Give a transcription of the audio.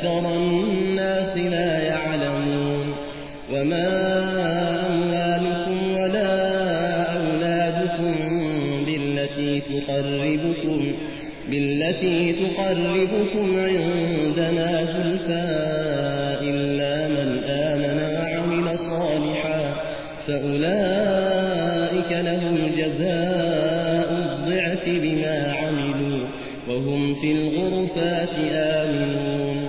أكثر الناس لا يعلمون وما أموالكم ولا أولادكم بالتي تقربكم بالتي تقربكم عندنا زلفى إلا من آمن وعمل صالحا فأولئك لهم جزاء الضعف بما عملوا وهم في الغرفات آمنون